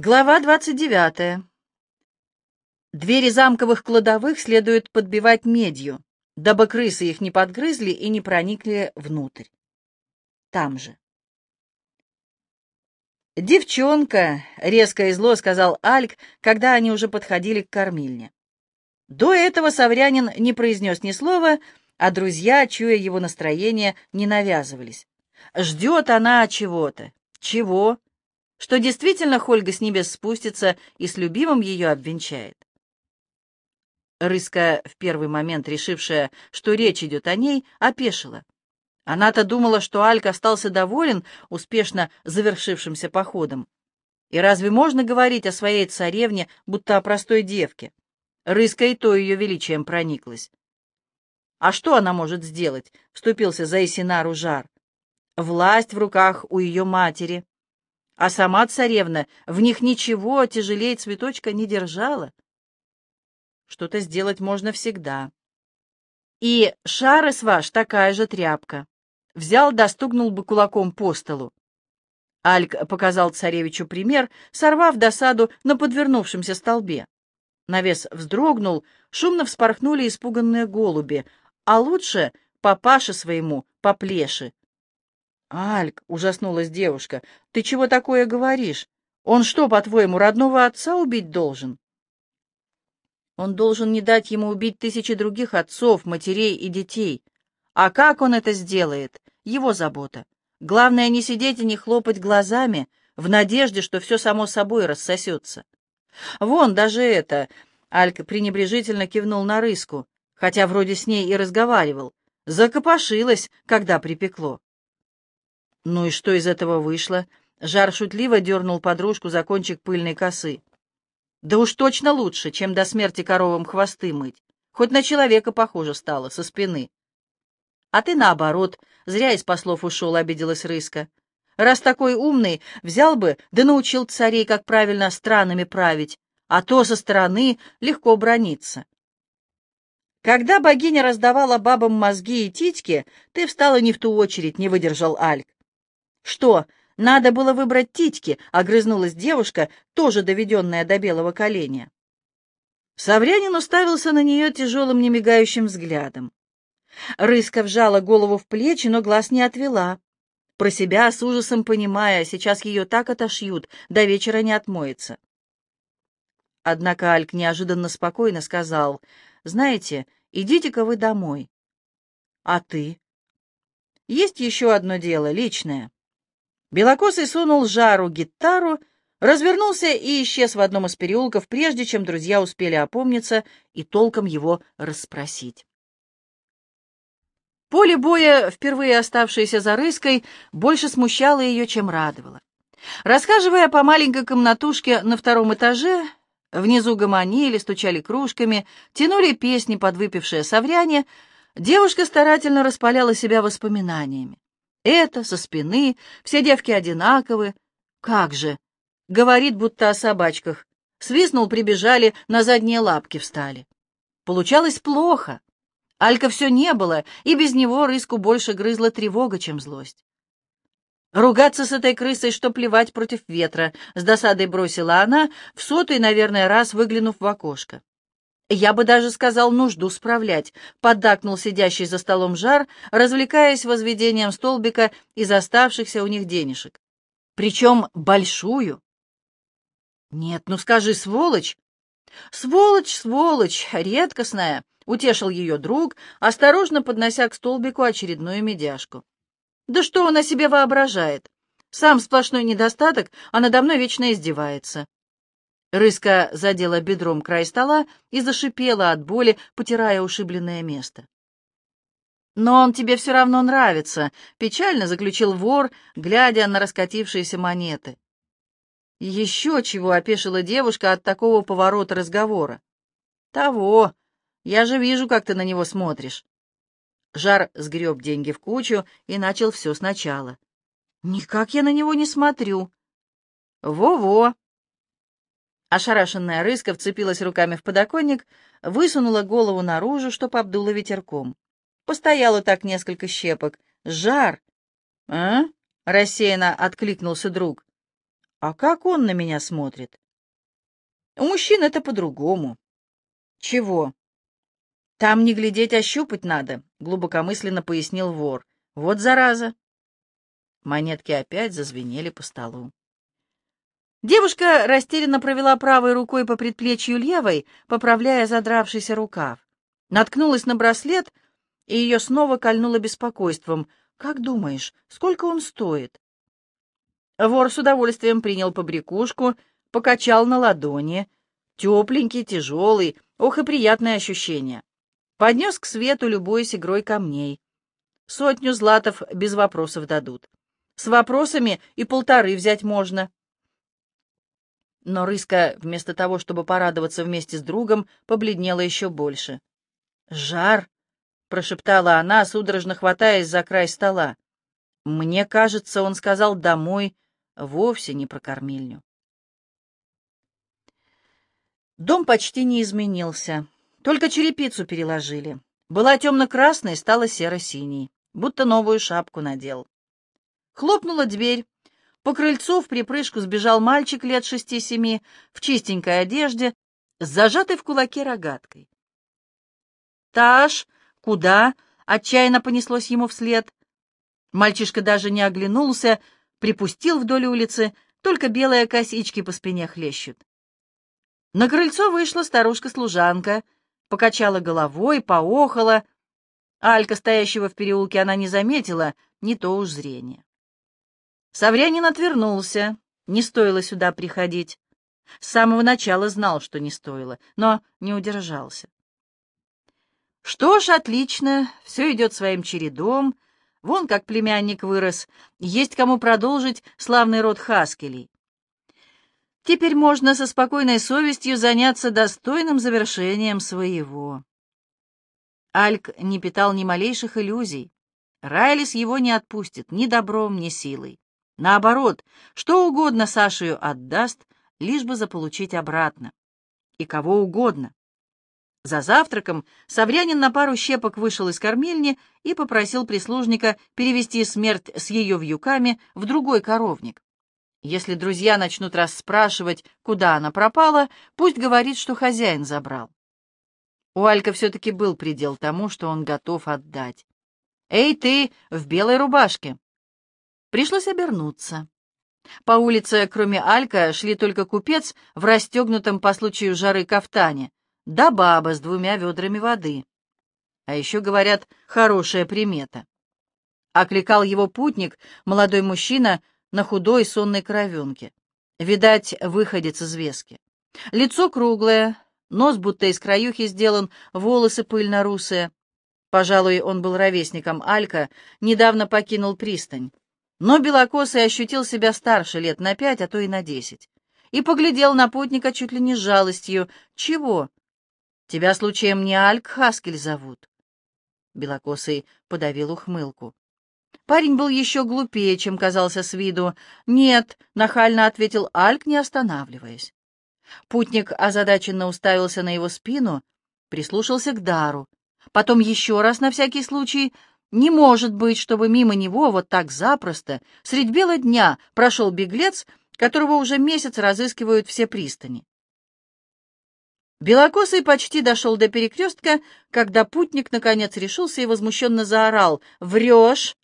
Глава 29. Двери замковых кладовых следует подбивать медью, дабы крысы их не подгрызли и не проникли внутрь. Там же. «Девчонка!» — резко и зло сказал Альк, когда они уже подходили к кормильне. До этого Саврянин не произнес ни слова, а друзья, чуя его настроение, не навязывались. Ждет она чего-то. Чего? Что действительно Хольга с небес спустится и с любимым ее обвенчает. Рыска, в первый момент решившая, что речь идет о ней, опешила. Она-то думала, что Альк остался доволен успешно завершившимся походом. И разве можно говорить о своей царевне, будто о простой девке? Рыска и то ее величием прониклась. А что она может сделать? Вступился за Исинару жар. Власть в руках у ее матери а сама царевна в них ничего тяжелее цветочка не держала. Что-то сделать можно всегда. И шарыс ваш такая же тряпка. Взял, достугнул бы кулаком по столу. Альк показал царевичу пример, сорвав досаду на подвернувшемся столбе. Навес вздрогнул, шумно вспорхнули испуганные голуби, а лучше папаше своему по плеши, «Альк!» — ужаснулась девушка. «Ты чего такое говоришь? Он что, по-твоему, родного отца убить должен?» Он должен не дать ему убить тысячи других отцов, матерей и детей. А как он это сделает? Его забота. Главное не сидеть и не хлопать глазами, в надежде, что все само собой рассосется. Вон, даже это... Альк пренебрежительно кивнул на рыску, хотя вроде с ней и разговаривал. Закопошилась, когда припекло. Ну и что из этого вышло? Жар шутливо дернул подружку за кончик пыльной косы. Да уж точно лучше, чем до смерти коровам хвосты мыть. Хоть на человека похоже стало, со спины. А ты наоборот, зря из послов ушел, обиделась Рыска. Раз такой умный, взял бы, да научил царей, как правильно странами править, а то со стороны легко брониться. Когда богиня раздавала бабам мозги и титьки, ты встала не в ту очередь, не выдержал Альк. «Что, надо было выбрать титьки?» — огрызнулась девушка, тоже доведенная до белого коленя. Саврянин уставился на нее тяжелым немигающим взглядом. Рыска вжала голову в плечи, но глаз не отвела. Про себя с ужасом понимая, сейчас ее так отошьют, до вечера не отмоется. Однако Альк неожиданно спокойно сказал, «Знаете, идите-ка вы домой». «А ты?» «Есть еще одно дело, личное». Белокосый сунул жару гитару, развернулся и исчез в одном из переулков, прежде чем друзья успели опомниться и толком его расспросить. Поле боя, впервые оставшееся за рыской, больше смущало ее, чем радовало. Расхаживая по маленькой комнатушке на втором этаже, внизу гомонили, стучали кружками, тянули песни подвыпившие совряне, девушка старательно распаляла себя воспоминаниями. Это, со спины, все девки одинаковы. Как же? Говорит, будто о собачках. Свистнул, прибежали, на задние лапки встали. Получалось плохо. Алька все не было, и без него рыску больше грызла тревога, чем злость. Ругаться с этой крысой, что плевать против ветра, с досадой бросила она, в сотый, наверное, раз выглянув в окошко. Я бы даже сказал нужду справлять, поддакнул сидящий за столом жар, развлекаясь возведением столбика из оставшихся у них денежек. Причем большую. Нет, ну скажи, сволочь. Сволочь, сволочь, редкостная, утешил ее друг, осторожно поднося к столбику очередную медяшку. Да что он о себе воображает? Сам сплошной недостаток, а надо мной вечно издевается. Рыска задела бедром край стола и зашипела от боли, потирая ушибленное место. «Но он тебе все равно нравится», — печально заключил вор, глядя на раскатившиеся монеты. «Еще чего», — опешила девушка от такого поворота разговора. «Того. Я же вижу, как ты на него смотришь». Жар сгреб деньги в кучу и начал все сначала. «Никак я на него не смотрю». «Во-во», Ошарашенная рыска вцепилась руками в подоконник, высунула голову наружу, чтоб обдуло ветерком. Постояла так несколько щепок. «Жар!» «А?» — рассеянно откликнулся друг. А как он на меня смотрит? У мужчин это по-другому. Чего? Там не глядеть, а щупать надо, глубокомысленно пояснил вор. Вот зараза. Монетки опять зазвенели по столу. Девушка растерянно провела правой рукой по предплечью левой, поправляя задравшийся рукав. Наткнулась на браслет, и ее снова кольнуло беспокойством. «Как думаешь, сколько он стоит?» Вор с удовольствием принял побрякушку, покачал на ладони. Тепленький, тяжелый, ох и приятное ощущение. Поднес к свету, любуясь игрой камней. Сотню златов без вопросов дадут. С вопросами и полторы взять можно. Но Рыска, вместо того, чтобы порадоваться вместе с другом, побледнела еще больше. «Жар!» — прошептала она, судорожно хватаясь за край стола. «Мне кажется, он сказал домой, вовсе не про кормильню». Дом почти не изменился, только черепицу переложили. Была темно-красной, стала серо-синей, будто новую шапку надел. Хлопнула дверь. По крыльцу в припрыжку сбежал мальчик лет шести-семи в чистенькой одежде с зажатой в кулаке рогаткой. «Таш, куда?» — отчаянно понеслось ему вслед. Мальчишка даже не оглянулся, припустил вдоль улицы, только белые косички по спине хлещут. На крыльцо вышла старушка-служанка, покачала головой, поохала. Алька, стоящего в переулке, она не заметила, не то уж зрение. Саврянин отвернулся. Не стоило сюда приходить. С самого начала знал, что не стоило, но не удержался. Что ж, отлично, все идет своим чередом. Вон как племянник вырос. Есть кому продолжить славный род Хаскелей. Теперь можно со спокойной совестью заняться достойным завершением своего. Альк не питал ни малейших иллюзий. Райлис его не отпустит ни добром, ни силой. Наоборот, что угодно Сашею отдаст, лишь бы заполучить обратно. И кого угодно. За завтраком Саврянин на пару щепок вышел из кормильни и попросил прислужника перевести смерть с ее вьюками в другой коровник. Если друзья начнут расспрашивать, куда она пропала, пусть говорит, что хозяин забрал. У Алька все-таки был предел тому, что он готов отдать. «Эй, ты, в белой рубашке!» Пришлось обернуться. По улице, кроме Алька, шли только купец в расстегнутом по случаю жары кафтане, да баба с двумя ведрами воды. А еще, говорят, хорошая примета. Окликал его путник, молодой мужчина, на худой сонной коровенке. Видать, выходец из вески. Лицо круглое, нос будто из краюхи сделан, волосы пыльно-русые. Пожалуй, он был ровесником Алька, недавно покинул пристань. Но Белокосый ощутил себя старше лет на пять, а то и на десять. И поглядел на путника чуть ли не с жалостью. «Чего? Тебя случаем не Альк Хаскель зовут?» Белокосый подавил ухмылку. Парень был еще глупее, чем казался с виду. «Нет», — нахально ответил Альк, не останавливаясь. Путник озадаченно уставился на его спину, прислушался к дару. Потом еще раз, на всякий случай, не может быть, чтобы мимо него вот так запросто, средь бела дня, прошел беглец, которого уже месяц разыскивают все пристани. Белокосый почти дошел до перекрестка, когда путник наконец решился и возмущенно заорал «Врешь!»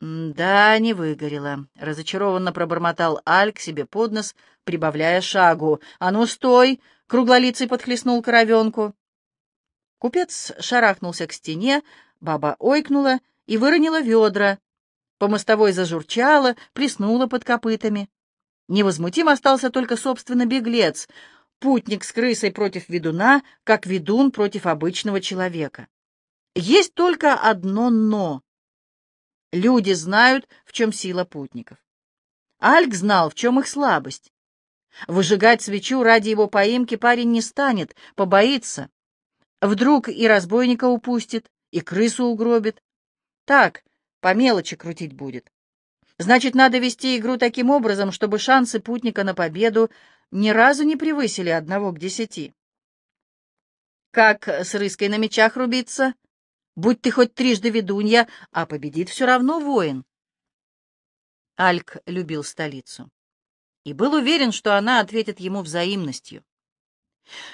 «Да, не выгорело», — разочарованно пробормотал Альк себе под нос, прибавляя шагу. «А ну, стой!» — круглолицый подхлестнул коровенку. Купец шарахнулся к стене, Баба ойкнула и выронила ведра. По мостовой зажурчала, плеснула под копытами. Невозмутим остался только, собственно, беглец, путник с крысой против ведуна, как ведун против обычного человека. Есть только одно «но». Люди знают, в чем сила путников. Альк знал, в чем их слабость. Выжигать свечу ради его поимки парень не станет, побоится. Вдруг и разбойника упустит, и крысу угробит. Так, по мелочи крутить будет. Значит, надо вести игру таким образом, чтобы шансы путника на победу ни разу не превысили одного к десяти. Как с рыской на мечах рубиться? Будь ты хоть трижды ведунья, а победит все равно воин. Альк любил столицу. и был уверен, что она ответит ему взаимностью.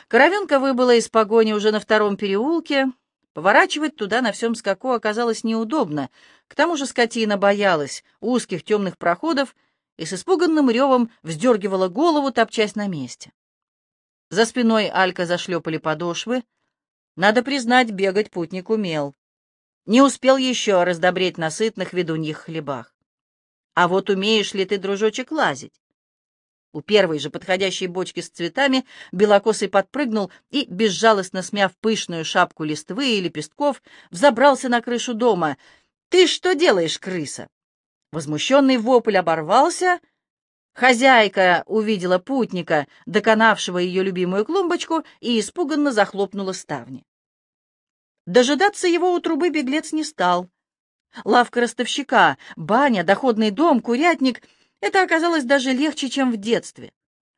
Коровенка выбыла из погони уже на втором переулке. Поворачивать туда на всем скаку оказалось неудобно. К тому же скотина боялась узких темных проходов и с испуганным ревом вздергивала голову, топчась на месте. За спиной Алька зашлепали подошвы. Надо признать, бегать путник умел. Не успел еще раздобреть на сытных ведуньих хлебах. А вот умеешь ли ты, дружочек, лазить? У первой же подходящей бочки с цветами белокосый подпрыгнул и, безжалостно смяв пышную шапку листвы и лепестков, взобрался на крышу дома. «Ты что делаешь, крыса?» Возмущенный вопль оборвался. Хозяйка увидела путника, доконавшего ее любимую клумбочку, и испуганно захлопнула ставни. Дожидаться его у трубы беглец не стал. Лавка ростовщика, баня, доходный дом, курятник — это оказалось даже легче, чем в детстве.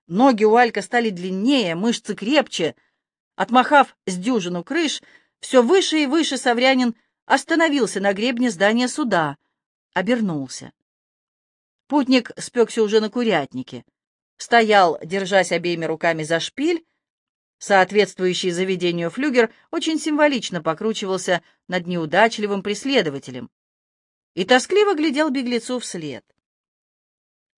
Ноги у Алька стали длиннее, мышцы крепче. Отмахав с дюжину крыш, все выше и выше Саврянин остановился на гребне здания суда, обернулся. Путник спекся уже на курятнике. Стоял, держась обеими руками за шпиль. Соответствующий заведению флюгер очень символично покручивался над неудачливым преследователем и тоскливо глядел беглецу вслед.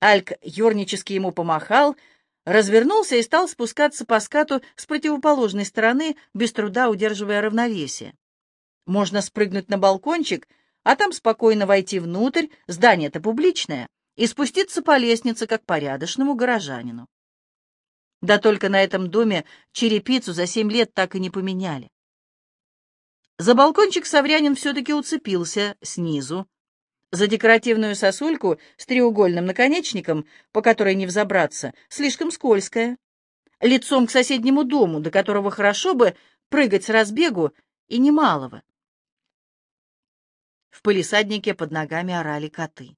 Альк юрнически ему помахал, развернулся и стал спускаться по скату с противоположной стороны, без труда удерживая равновесие. Можно спрыгнуть на балкончик, а там спокойно войти внутрь, здание-то публичное, и спуститься по лестнице, как порядочному горожанину. Да только на этом доме черепицу за семь лет так и не поменяли. За балкончик Саврянин все-таки уцепился снизу, за декоративную сосульку с треугольным наконечником, по которой не взобраться, слишком скользкая. Лицом к соседнему дому, до которого хорошо бы прыгать с разбегу, и немалого. В пылисаднике под ногами орали коты.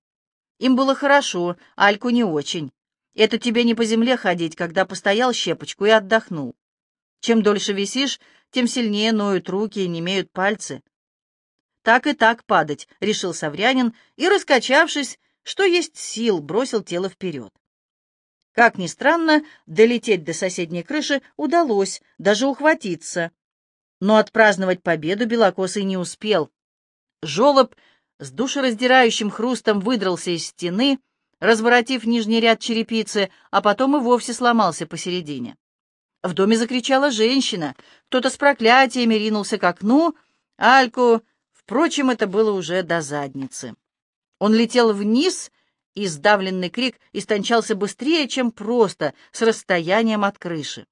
Им было хорошо, Альку не очень. Это тебе не по земле ходить, когда постоял щепочку и отдохнул. Чем дольше висишь, тем сильнее ноют руки и немеют пальцы так и так падать, — решил Саврянин, и, раскачавшись, что есть сил, бросил тело вперед. Как ни странно, долететь до соседней крыши удалось, даже ухватиться. Но отпраздновать победу Белокосый не успел. Жолоб с душераздирающим хрустом выдрался из стены, разворотив нижний ряд черепицы, а потом и вовсе сломался посередине. В доме закричала женщина, кто-то с проклятиями ринулся к окну, Альку Впрочем, это было уже до задницы. Он летел вниз, и сдавленный крик истончался быстрее, чем просто, с расстоянием от крыши.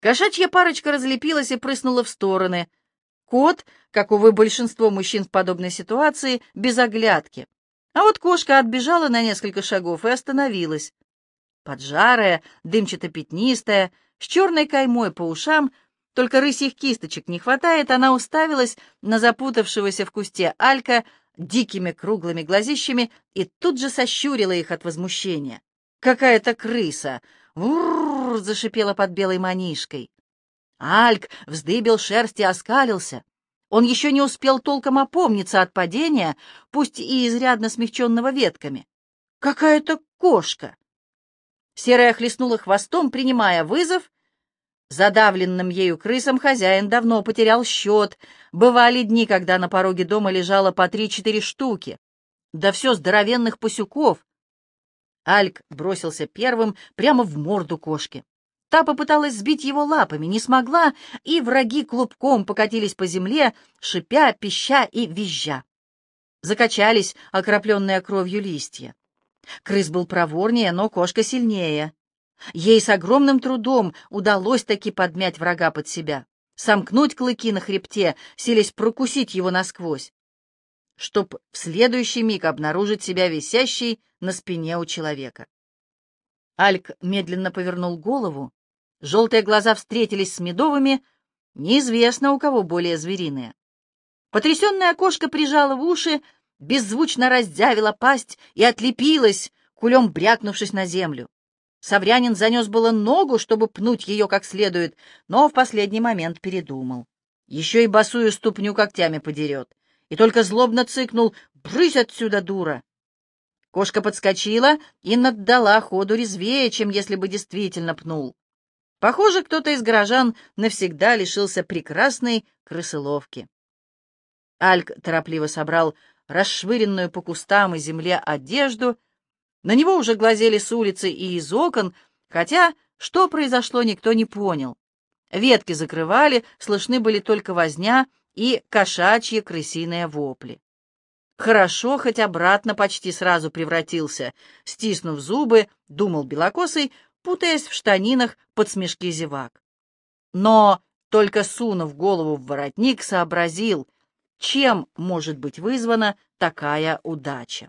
Кошачья парочка разлепилась и прыснула в стороны. Кот, как, увы, большинство мужчин в подобной ситуации, без оглядки. А вот кошка отбежала на несколько шагов и остановилась. Поджарая, дымчато-пятнистая, с черной каймой по ушам, только рысьих кисточек не хватает, она уставилась на запутавшегося в кусте Алька дикими круглыми глазищами и тут же сощурила их от возмущения. «Какая-то крыса!» «Урррр!» — зашипела под белой манишкой. Альк вздыбил шерсть и оскалился. Он еще не успел толком опомниться от падения, пусть и изрядно смягченного ветками. «Какая-то кошка!» Серая хлестнула хвостом, принимая вызов, Задавленным ею крысам хозяин давно потерял счет. Бывали дни, когда на пороге дома лежало по три-четыре штуки. Да все здоровенных пасюков. Альк бросился первым прямо в морду кошки. Та попыталась сбить его лапами, не смогла, и враги клубком покатились по земле, шипя, пища и визжа. Закачались окропленные кровью листья. Крыс был проворнее, но кошка сильнее. Ей с огромным трудом удалось таки подмять врага под себя, сомкнуть клыки на хребте, селись прокусить его насквозь, чтоб в следующий миг обнаружить себя висящей на спине у человека. Альк медленно повернул голову, желтые глаза встретились с медовыми, неизвестно у кого более звериные. Потрясенная кошка прижала в уши, беззвучно раздявила пасть и отлепилась, кулем брякнувшись на землю. Саврянин занес было ногу, чтобы пнуть ее как следует, но в последний момент передумал. Еще и босую ступню когтями подерет. И только злобно цыкнул «Брысь отсюда, дура!» Кошка подскочила и наддала ходу резвее, чем если бы действительно пнул. Похоже, кто-то из горожан навсегда лишился прекрасной крысыловки. Альк торопливо собрал расшвыренную по кустам и земле одежду. На него уже глазели с улицы и из окон, хотя что произошло, никто не понял. Ветки закрывали, слышны были только возня и кошачьи крысиные вопли. Хорошо, хоть обратно почти сразу превратился. Стиснув зубы, думал Белокосый, путаясь в штанинах под смешки зевак. Но, только сунув голову в воротник, сообразил, чем может быть вызвана такая удача.